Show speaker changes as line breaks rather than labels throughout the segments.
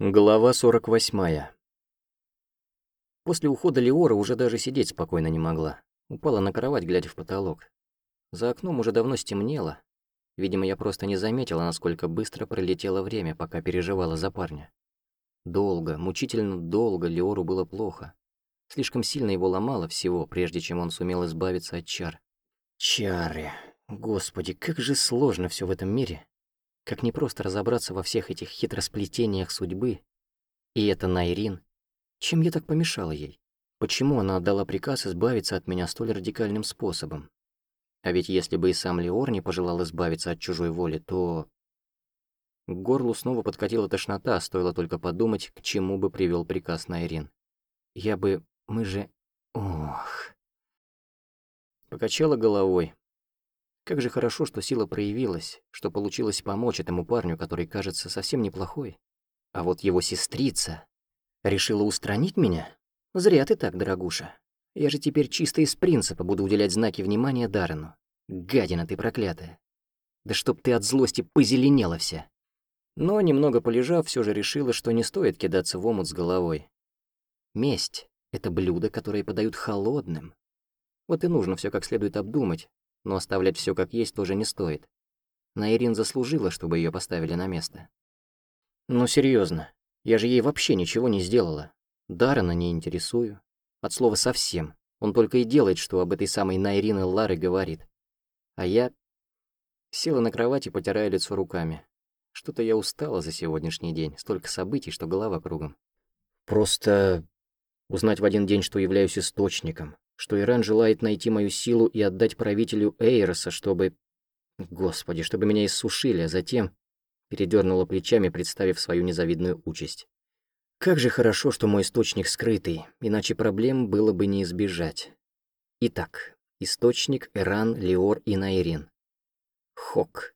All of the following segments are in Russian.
Глава 48. После ухода Леора уже даже сидеть спокойно не могла. Упала на кровать, глядя в потолок. За окном уже давно стемнело. Видимо, я просто не заметила, насколько быстро пролетело время, пока переживала за парня. Долго, мучительно долго Леору было плохо. Слишком сильно его ломало всего, прежде чем он сумел избавиться от чар. Чары. Господи, как же сложно все в этом мире. Как непросто разобраться во всех этих хитросплетениях судьбы. И это Найрин. Чем я так помешала ей? Почему она отдала приказ избавиться от меня столь радикальным способом? А ведь если бы и сам Леор не пожелал избавиться от чужой воли, то... К горлу снова подкатила тошнота, стоило только подумать, к чему бы привел приказ Найрин. Я бы... Мы же... Ох... Покачала головой, как же хорошо, что сила проявилась, что получилось помочь этому парню, который кажется совсем неплохой. А вот его сестрица решила устранить меня? Зря ты так, дорогуша. Я же теперь чисто из принципа буду уделять знаки внимания Даррену. Гадина ты проклятая. Да чтоб ты от злости позеленела вся. Но, немного полежав, все же решила, что не стоит кидаться в омут с головой. Месть — это блюдо, которое подают холодным. Вот и нужно все как следует обдумать, но оставлять все как есть тоже не стоит. Найрин заслужила, чтобы ее поставили на место. Ну серьезно, я же ей вообще ничего не сделала. Даррена не интересую. От слова совсем. Он только и делает, что об этой самой Найрин Лары говорит. А я... Села на кровати, потирая лицо руками. Что-то я устала за сегодняшний день. Столько событий, что голова кругом. Просто узнать в один день, что являюсь источником, что Иран желает найти мою силу и отдать правителю Эйроса, чтобы... Господи, чтобы меня иссушили, а затем... Передернула плечами, представив свою незавидную участь. Как же хорошо, что мой источник скрытый, иначе проблем было бы не избежать. Итак, источник Иран, Леор и Найрин. Хок,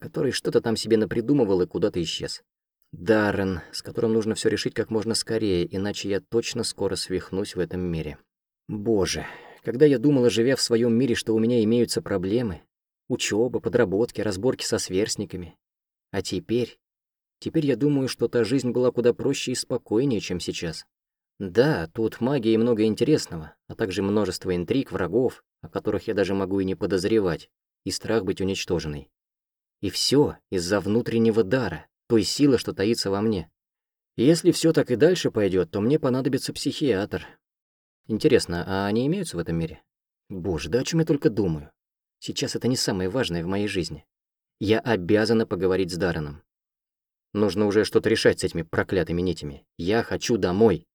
который что-то там себе напридумывал и куда-то исчез. Даррен, с которым нужно все решить как можно скорее, иначе я точно скоро свихнусь в этом мире. Боже, когда я думала, живя в своем мире, что у меня имеются проблемы, учеба, подработки, разборки со сверстниками. А теперь... Теперь я думаю, что та жизнь была куда проще и спокойнее, чем сейчас. Да, тут магия и много интересного, а также множество интриг, врагов, о которых я даже могу и не подозревать, и страх быть уничтоженной. И все из-за внутреннего дара, той силы, что таится во мне. если все так и дальше пойдет, то мне понадобится психиатр, Интересно, а они имеются в этом мире? Боже, да о чем я только думаю. Сейчас это не самое важное в моей жизни. Я обязана поговорить с Дарреном. Нужно уже что-то решать с этими проклятыми нитями. Я хочу домой.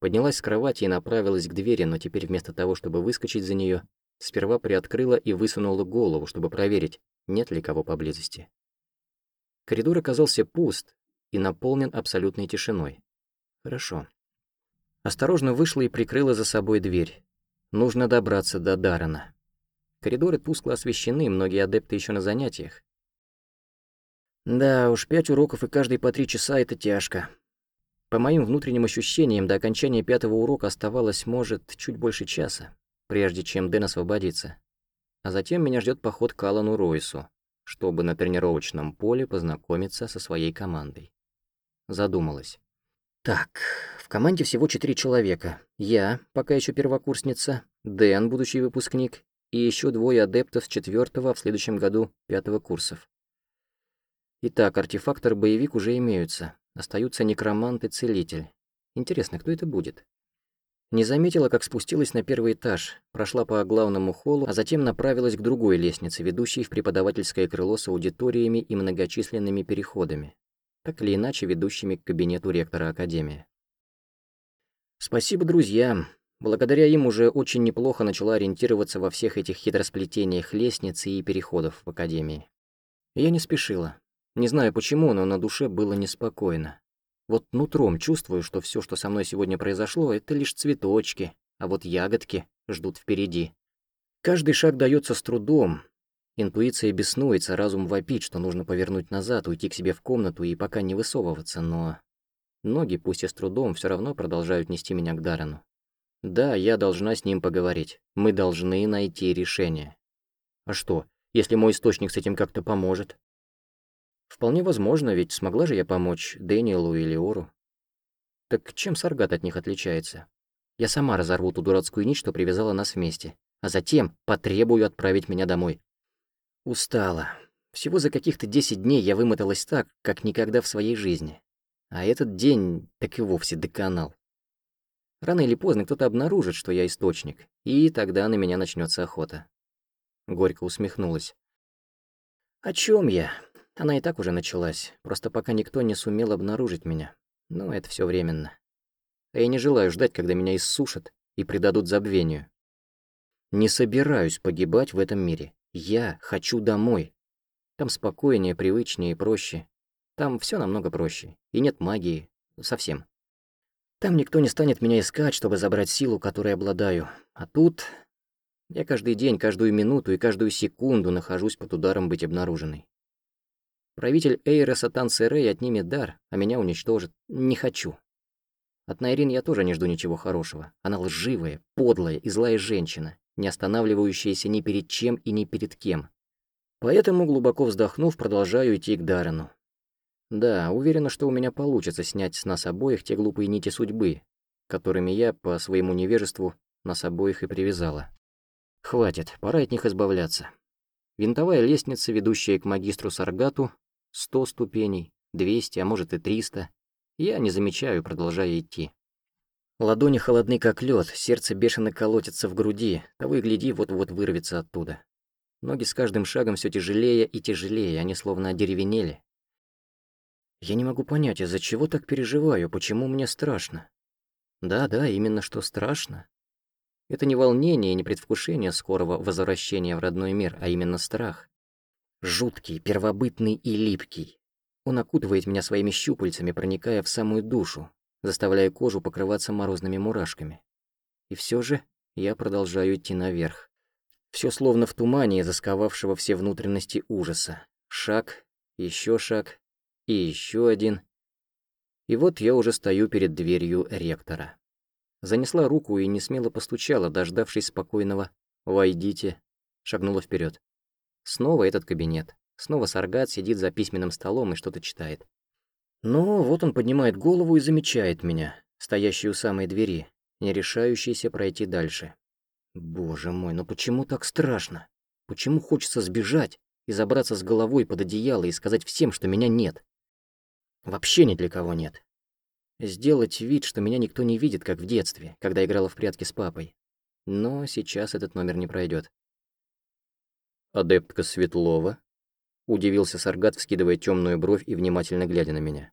Поднялась с кровати и направилась к двери, но теперь вместо того, чтобы выскочить за нее, сперва приоткрыла и высунула голову, чтобы проверить, нет ли кого поблизости. Коридор оказался пуст и наполнен абсолютной тишиной. Хорошо. Осторожно вышла и прикрыла за собой дверь. Нужно добраться до Даррена. Коридоры тускло освещены, многие адепты еще на занятиях. Да уж, пять уроков и каждый по три часа — это тяжко. По моим внутренним ощущениям, до окончания пятого урока оставалось, может, чуть больше часа, прежде чем Дэн освободится. А затем меня ждет поход к Алану Ройсу, чтобы на тренировочном поле познакомиться со своей командой. Задумалась. Так, в команде всего четыре человека. Я, пока еще первокурсница, Дэн, будущий выпускник, и еще двое адептов с четвертого, а в следующем году пятого курсов. Итак, артефактор-боевик уже имеются. Остаются некромант и целитель. Интересно, кто это будет? Не заметила, как спустилась на первый этаж, прошла по главному холлу, а затем направилась к другой лестнице, ведущей в преподавательское крыло с аудиториями и многочисленными переходами так или иначе ведущими к кабинету ректора Академии. Спасибо друзьям. Благодаря им уже очень неплохо начала ориентироваться во всех этих хитросплетениях лестниц и переходов в Академии. Я не спешила. Не знаю почему, но на душе было неспокойно. Вот нутром чувствую, что все, что со мной сегодня произошло, это лишь цветочки, а вот ягодки ждут впереди. Каждый шаг дается с трудом, Интуиция беснуется, разум вопит, что нужно повернуть назад, уйти к себе в комнату и пока не высовываться, но... Ноги, пусть и с трудом, все равно продолжают нести меня к Даррену. Да, я должна с ним поговорить. Мы должны найти решение. А что, если мой источник с этим как-то поможет? Вполне возможно, ведь смогла же я помочь Дэниелу и Леору. Так чем Саргат от них отличается? Я сама разорву ту дурацкую нить, что привязала нас вместе, а затем потребую отправить меня домой. Устала. Всего за каких-то 10 дней я вымоталась так, как никогда в своей жизни. А этот день так и вовсе доконал. Рано или поздно кто-то обнаружит, что я источник, и тогда на меня начнется охота. Горько усмехнулась. О чем я? Она и так уже началась, просто пока никто не сумел обнаружить меня. Но это все временно. А я не желаю ждать, когда меня иссушат и предадут забвению. Не собираюсь погибать в этом мире. Я хочу домой. Там спокойнее, привычнее и проще. Там все намного проще. И нет магии. Совсем. Там никто не станет меня искать, чтобы забрать силу, которой обладаю. А тут... Я каждый день, каждую минуту и каждую секунду нахожусь под ударом быть обнаруженной. Правитель Эйра Сатан Серей отнимет дар, а меня уничтожит. Не хочу. От Найрин я тоже не жду ничего хорошего. Она лживая, подлая и злая женщина, не останавливающаяся ни перед чем и ни перед кем. Поэтому, глубоко вздохнув, продолжаю идти к Даррену. Да, уверена, что у меня получится снять с нас обоих те глупые нити судьбы, которыми я, по своему невежеству, нас обоих и привязала. Хватит, пора от них избавляться. Винтовая лестница, ведущая к магистру Саргату, Сто ступеней, двести, а может и триста. Я не замечаю, продолжая идти. Ладони холодны, как лед, сердце бешено колотится в груди, того и гляди, вот-вот вырвется оттуда. Ноги с каждым шагом все тяжелее и тяжелее, они словно одеревенели. Я не могу понять, из-за чего так переживаю, почему мне страшно. Да-да, именно что страшно. Это не волнение и не предвкушение скорого возвращения в родной мир, а именно страх. Жуткий, первобытный и липкий. Он окутывает меня своими щупальцами, проникая в самую душу, заставляя кожу покрываться морозными мурашками. И все же я продолжаю идти наверх. Все словно в тумане, засковавшего все внутренности ужаса. Шаг, еще шаг и еще один. И вот я уже стою перед дверью ректора. Занесла руку и не смело постучала, дождавшись спокойного «Войдите», шагнула вперед. Снова этот кабинет. Снова Саргат сидит за письменным столом и что-то читает. Но вот он поднимает голову и замечает меня, стоящую у самой двери, не решающийся пройти дальше. Боже мой, ну почему так страшно? Почему хочется сбежать и забраться с головой под одеяло и сказать всем, что меня нет? Вообще ни для кого нет. Сделать вид, что меня никто не видит, как в детстве, когда играла в прятки с папой. Но сейчас этот номер не пройдет. «Адептка Светлова?» — удивился Саргат, вскидывая темную бровь и внимательно глядя на меня.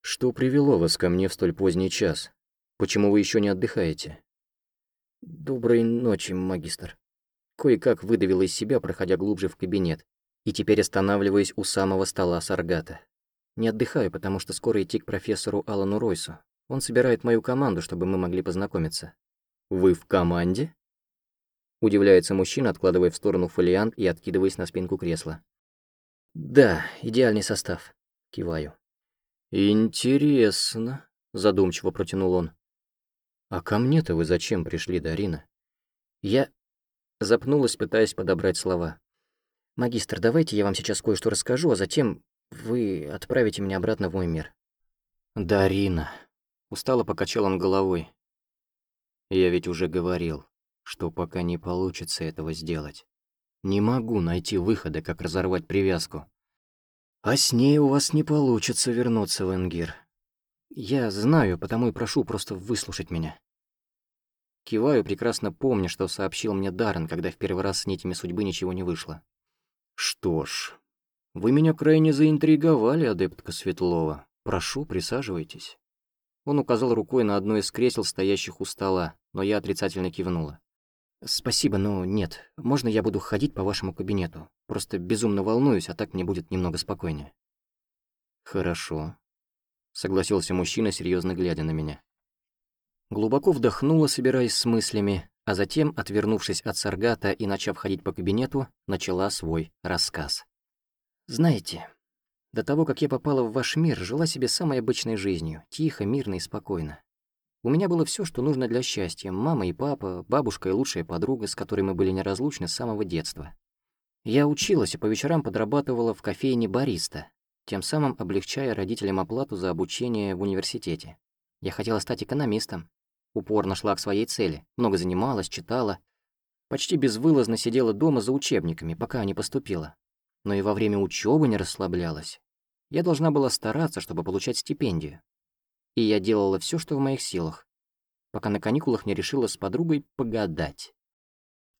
«Что привело вас ко мне в столь поздний час? Почему вы еще не отдыхаете?» «Доброй ночи, магистр». Кое-как выдавила из себя, проходя глубже в кабинет, и теперь останавливаясь у самого стола Саргата. Не отдыхаю, потому что скоро идти к профессору Алану Ройсу. Он собирает мою команду, чтобы мы могли познакомиться. «Вы в команде?» Удивляется мужчина, откладывая в сторону фолиант и откидываясь на спинку кресла. «Да, идеальный состав», — киваю. «Интересно», — задумчиво протянул он. «А ко мне-то вы зачем пришли, Дарина?» Я запнулась, пытаясь подобрать слова. «Магистр, давайте я вам сейчас кое-что расскажу, а затем вы отправите меня обратно в мой мир». «Дарина», — устало покачал он головой. «Я ведь уже говорил, что пока не получится этого сделать. Не могу найти выхода, как разорвать привязку. А с ней у вас не получится вернуться в Энгир. Я знаю, потому и прошу просто выслушать меня. Киваю, прекрасно помня, что сообщил мне Даррен, когда в первый раз с нитями судьбы ничего не вышло. Что ж, вы меня крайне заинтриговали, адептка Светлова. Прошу, присаживайтесь. Он указал рукой на одно из кресел, стоящих у стола, но я отрицательно кивнула. «Спасибо, но нет. Можно я буду ходить по вашему кабинету? Просто безумно волнуюсь, а так мне будет немного спокойнее». «Хорошо», — согласился мужчина, серьезно глядя на меня. Глубоко вдохнула, собираясь с мыслями, а затем, отвернувшись от Саргата и начав ходить по кабинету, начала свой рассказ. «Знаете, до того, как я попала в ваш мир, жила себе самой обычной жизнью, тихо, мирно и спокойно. У меня было все, что нужно для счастья. Мама и папа, бабушка и лучшая подруга, с которой мы были неразлучны с самого детства. Я училась и по вечерам подрабатывала в кофейне бариста, тем самым облегчая родителям оплату за обучение в университете. Я хотела стать экономистом. Упорно шла к своей цели, много занималась, читала. Почти безвылазно сидела дома за учебниками, пока не поступила. Но и во время учебы не расслаблялась. Я должна была стараться, чтобы получать стипендию. И я делала все, что в моих силах, пока на каникулах не решила с подругой погадать.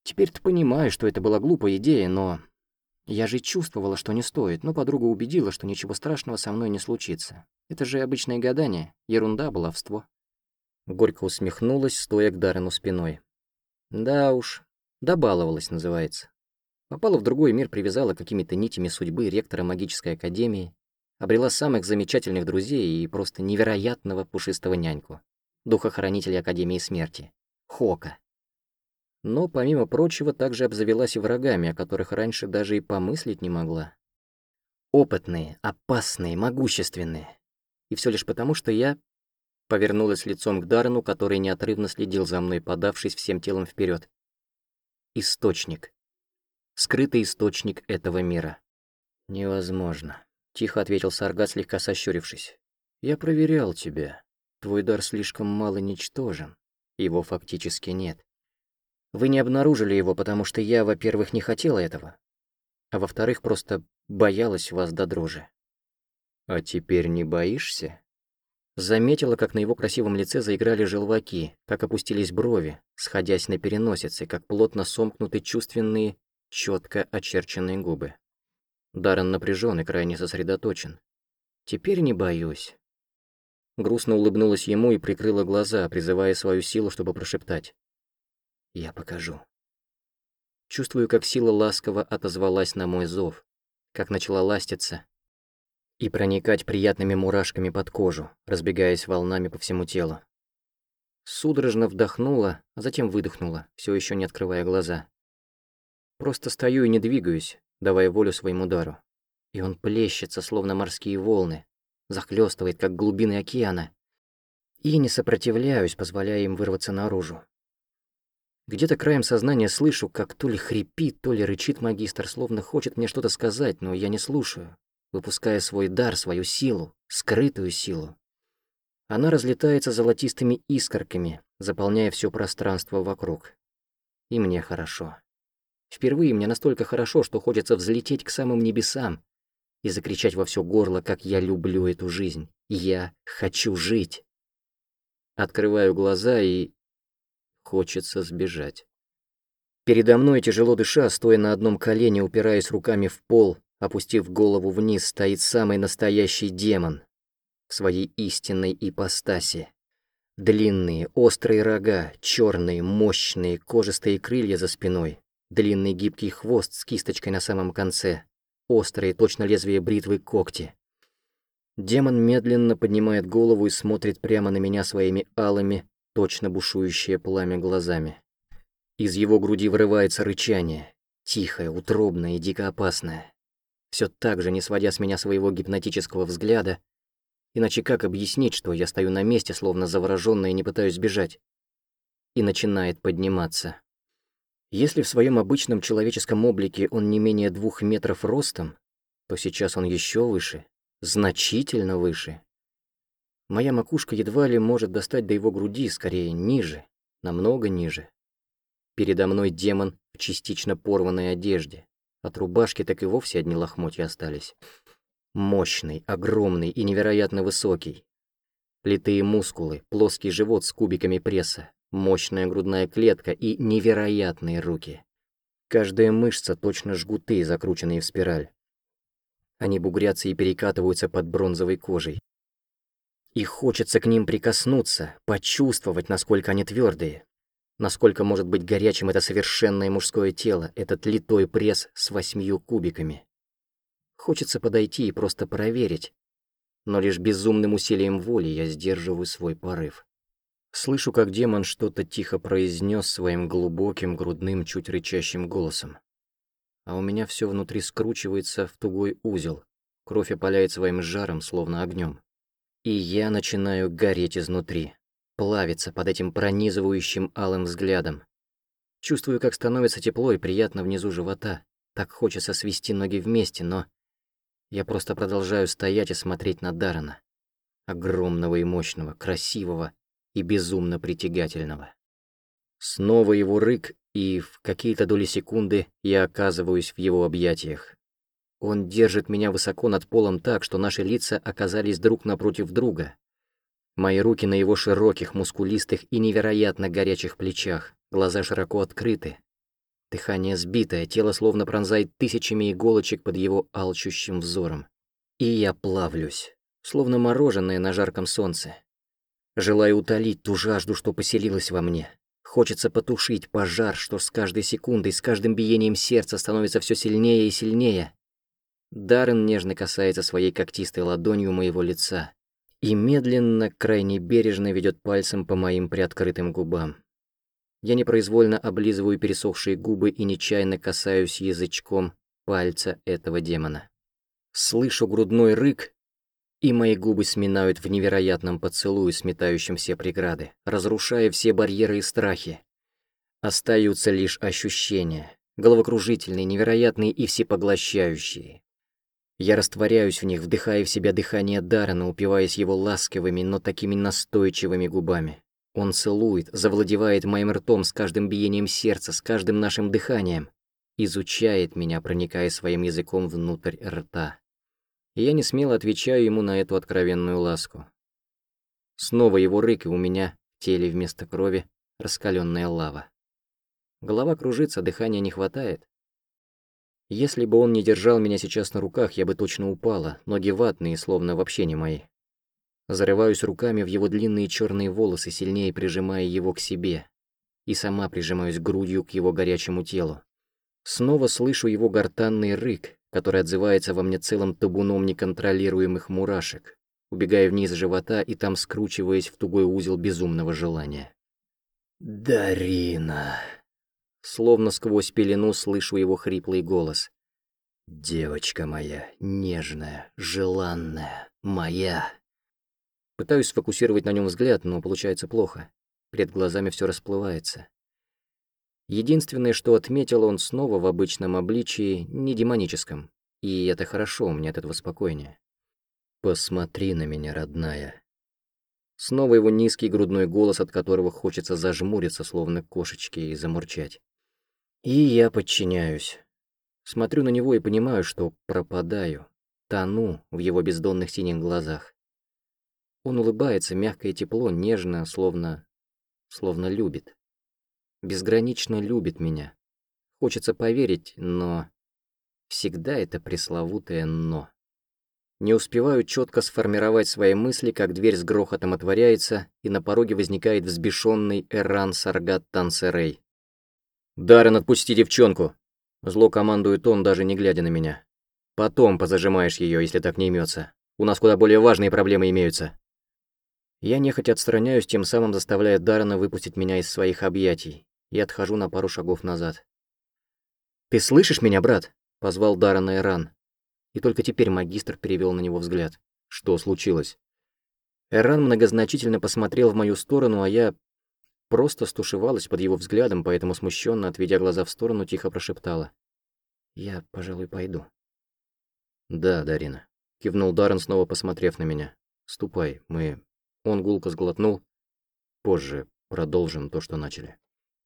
Теперь-то понимаю, что это была глупая идея, но... Я же чувствовала, что не стоит, но подруга убедила, что ничего страшного со мной не случится. Это же обычное гадание, ерунда, баловство. Горько усмехнулась, стоя к Даррену спиной. Да уж, добаловалась, называется. Попала в другой мир, привязала какими-то нитями судьбы ректора магической академии, обрела самых замечательных друзей и просто невероятного пушистого няньку, духохранителя Академии Смерти, Хока. Но, помимо прочего, также обзавелась и врагами, о которых раньше даже и помыслить не могла. Опытные, опасные, могущественные. И все лишь потому, что я Повернулась лицом к Даррену, который неотрывно следил за мной, подавшись всем телом вперед. Источник. Скрытый источник этого мира. Невозможно. Тихо ответил Саргат, слегка сощурившись. Я проверял тебя. Твой дар слишком мало ничтожен. Его фактически нет. Вы не обнаружили его, потому что я, во-первых, не хотела этого, а во-вторых, просто боялась вас до дрожи. А теперь не боишься? Заметила, как на его красивом лице заиграли желваки, как опустились брови, сходясь на переносице, как плотно сомкнуты чувственные, четко очерченные губы. Даррен напряжен и крайне сосредоточен. «Теперь не боюсь». Грустно улыбнулась ему и прикрыла глаза, призывая свою силу, чтобы прошептать. «Я покажу». Чувствую, как сила ласково отозвалась на мой зов, как начала ластиться, и проникать приятными мурашками под кожу, разбегаясь волнами по всему телу. Судорожно вдохнула, а затем выдохнула, все еще не открывая глаза. Просто стою и не двигаюсь, давая волю своему удару. И он плещется, словно морские волны, захлестывает, как глубины океана. И не сопротивляюсь, позволяя им вырваться наружу. Где-то краем сознания слышу, как то ли хрипит, то ли рычит магистр, словно хочет мне что-то сказать, но я не слушаю выпуская свой дар, свою силу, скрытую силу. Она разлетается золотистыми искорками, заполняя все пространство вокруг. И мне хорошо. Впервые мне настолько хорошо, что хочется взлететь к самым небесам и закричать во все горло, как я люблю эту жизнь. Я хочу жить. Открываю глаза и... Хочется сбежать. Передо мной, тяжело дыша, стоя на одном колене, упираясь руками в пол, Опустив голову вниз, стоит самый настоящий демон в своей истинной ипостаси. Длинные, острые рога, черные, мощные, кожистые крылья за спиной, длинный гибкий хвост с кисточкой на самом конце, острые, точно лезвие бритвы, когти. Демон медленно поднимает голову и смотрит прямо на меня своими алыми, точно бушующее пламя глазами. Из его груди вырывается рычание, тихое, утробное и дико опасное все так же не сводя с меня своего гипнотического взгляда. Иначе как объяснить, что я стою на месте, словно заворожённая и не пытаюсь сбежать? И начинает подниматься. Если в своем обычном человеческом облике он не менее двух метров ростом, то сейчас он еще выше, значительно выше. Моя макушка едва ли может достать до его груди, скорее ниже, намного ниже. Передо мной демон в частично порванной одежде, от рубашки так и вовсе одни лохмотья остались. Мощный, огромный и невероятно высокий. Литые мускулы, плоский живот с кубиками пресса, мощная грудная клетка и невероятные руки. Каждая мышца точно жгуты, закрученные в спираль. Они бугрятся и перекатываются под бронзовой кожей. И хочется к ним прикоснуться, почувствовать, насколько они твердые, Насколько может быть горячим это совершенное мужское тело, этот литой пресс с восьмью кубиками. Хочется подойти и просто проверить, но лишь безумным усилием воли я сдерживаю свой порыв. Слышу, как демон что-то тихо произнес своим глубоким, грудным, чуть рычащим голосом. А у меня все внутри скручивается в тугой узел, кровь опаляет своим жаром, словно огнем. И я начинаю гореть изнутри плавится под этим пронизывающим алым взглядом. Чувствую, как становится тепло и приятно внизу живота. Так хочется свести ноги вместе, но... Я просто продолжаю стоять и смотреть на Даррена. Огромного и мощного, красивого и безумно притягательного. Снова его рык, и в какие-то доли секунды я оказываюсь в его объятиях. Он держит меня высоко над полом так, что наши лица оказались друг напротив друга. Мои руки на его широких, мускулистых и невероятно горячих плечах, глаза широко открыты. Дыхание сбитое, тело словно пронзает тысячами иголочек под его алчущим взором. И я плавлюсь, словно мороженое на жарком солнце. Желаю утолить ту жажду, что поселилась во мне. Хочется потушить пожар, что с каждой секундой, с каждым биением сердца становится все сильнее и сильнее. Даррен нежно касается своей когтистой ладонью моего лица и медленно, крайне бережно ведет пальцем по моим приоткрытым губам. Я непроизвольно облизываю пересохшие губы и нечаянно касаюсь язычком пальца этого демона. Слышу грудной рык, и мои губы сминают в невероятном поцелуе, сметающем все преграды, разрушая все барьеры и страхи. Остаются лишь ощущения, головокружительные, невероятные и всепоглощающие. Я растворяюсь в них, вдыхая в себя дыхание Даррена, упиваясь его ласковыми, но такими настойчивыми губами. Он целует, завладевает моим ртом с каждым биением сердца, с каждым нашим дыханием, изучает меня, проникая своим языком внутрь рта. И я не смело отвечаю ему на эту откровенную ласку. Снова его рык, и у меня в теле вместо крови раскаленная лава. Голова кружится, дыхания не хватает. Если бы он не держал меня сейчас на руках, я бы точно упала, ноги ватные, словно вообще не мои. Зарываюсь руками в его длинные черные волосы, сильнее прижимая его к себе. И сама прижимаюсь грудью к его горячему телу. Снова слышу его гортанный рык, который отзывается во мне целым табуном неконтролируемых мурашек, убегая вниз живота и там скручиваясь в тугой узел безумного желания. «Дарина!» Словно сквозь пелену слышу его хриплый голос. «Девочка моя, нежная, желанная, моя!» Пытаюсь сфокусировать на нем взгляд, но получается плохо. Перед глазами все расплывается. Единственное, что отметил он снова в обычном обличии, не демоническом. И это хорошо, мне от этого спокойнее. «Посмотри на меня, родная». Снова его низкий грудной голос, от которого хочется зажмуриться, словно кошечки, и замурчать. И я подчиняюсь. Смотрю на него и понимаю, что пропадаю, тону в его бездонных синих глазах. Он улыбается мягко и тепло, нежно, словно... словно любит. Безгранично любит меня. Хочется поверить, но... Всегда это пресловутое «но». Не успеваю четко сформировать свои мысли, как дверь с грохотом отворяется, и на пороге возникает взбешенный Эран Саргат Тансерей. «Даррен, отпусти девчонку!» Зло командует он, даже не глядя на меня. «Потом позажимаешь ее, если так не имется. У нас куда более важные проблемы имеются». Я нехотя отстраняюсь, тем самым заставляя Даррена выпустить меня из своих объятий, и отхожу на пару шагов назад. «Ты слышишь меня, брат?» — позвал Даррена Эран. И только теперь магистр перевел на него взгляд. «Что случилось?» Эран многозначительно посмотрел в мою сторону, а я Просто стушевалась под его взглядом, поэтому смущенно, отведя глаза в сторону, тихо прошептала. «Я, пожалуй, пойду». «Да, Дарина», — кивнул Даррен, снова посмотрев на меня. «Ступай, мы...» Он гулко сглотнул. «Позже продолжим то, что начали».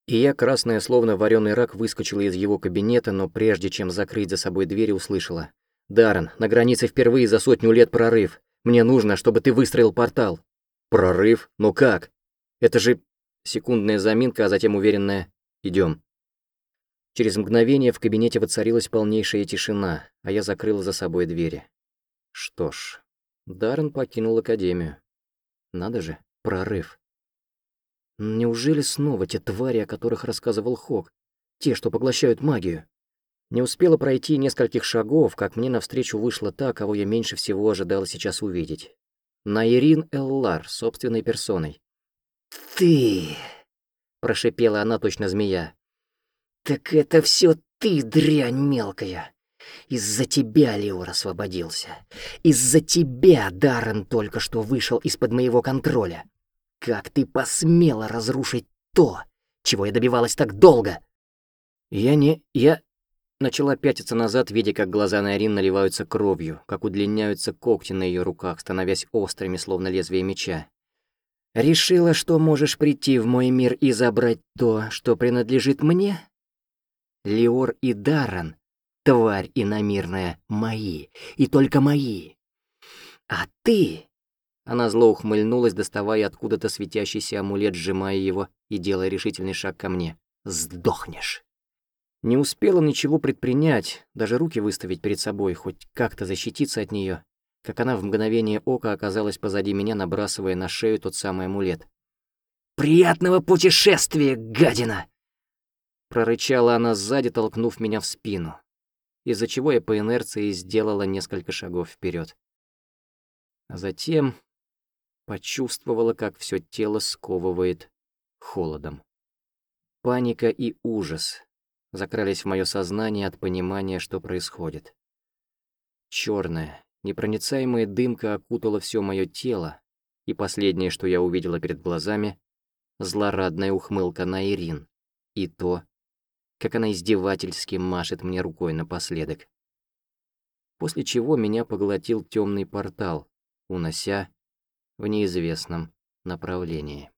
И я, красная, словно вареный рак, выскочила из его кабинета, но прежде чем закрыть за собой дверь, услышала. «Даррен, на границе впервые за сотню лет прорыв. Мне нужно, чтобы ты выстроил портал». «Прорыв? Но как? Это же Секундная заминка, а затем уверенная «идем». Через мгновение в кабинете воцарилась полнейшая тишина, а я закрыла за собой двери. Что ж, Даррен покинул Академию. Надо же, прорыв. Неужели снова те твари, о которых рассказывал Хок? Те, что поглощают магию? Не успела пройти нескольких шагов, как мне навстречу вышла та, кого я меньше всего ожидала сейчас увидеть. Наирин Эллар, собственной персоной. «Ты!» — прошипела она точно змея. «Так это все ты, дрянь мелкая! Из-за тебя Леор освободился. Из-за тебя Даррен только что вышел из-под моего контроля. Как ты посмела разрушить то, чего я добивалась так долго?» «Я не... я...» Начала пятиться назад, видя, как глаза Найрин наливаются кровью, как удлиняются когти на ее руках, становясь острыми, словно лезвие меча. «Решила, что можешь прийти в мой мир и забрать то, что принадлежит мне?» Леор и Даррен, тварь иномирная, мои, и только мои. А ты...» Она зло ухмыльнулась, доставая откуда-то светящийся амулет, сжимая его и делая решительный шаг ко мне. «Сдохнешь!» Не успела ничего предпринять, даже руки выставить перед собой, хоть как-то защититься от нее, как она в мгновение ока оказалась позади меня, набрасывая на шею тот самый амулет. «Приятного путешествия, гадина!» Прорычала она сзади, толкнув меня в спину, из-за чего я по инерции сделала несколько шагов вперед. А затем почувствовала, как все тело сковывает холодом. Паника и ужас закрались в мое сознание от понимания, что происходит. Черная, непроницаемая дымка окутала все мое тело, и последнее, что я увидела перед глазами, злорадная ухмылка на Ирин и то, как она издевательски машет мне рукой напоследок. После чего меня поглотил темный портал, унося в неизвестном направлении.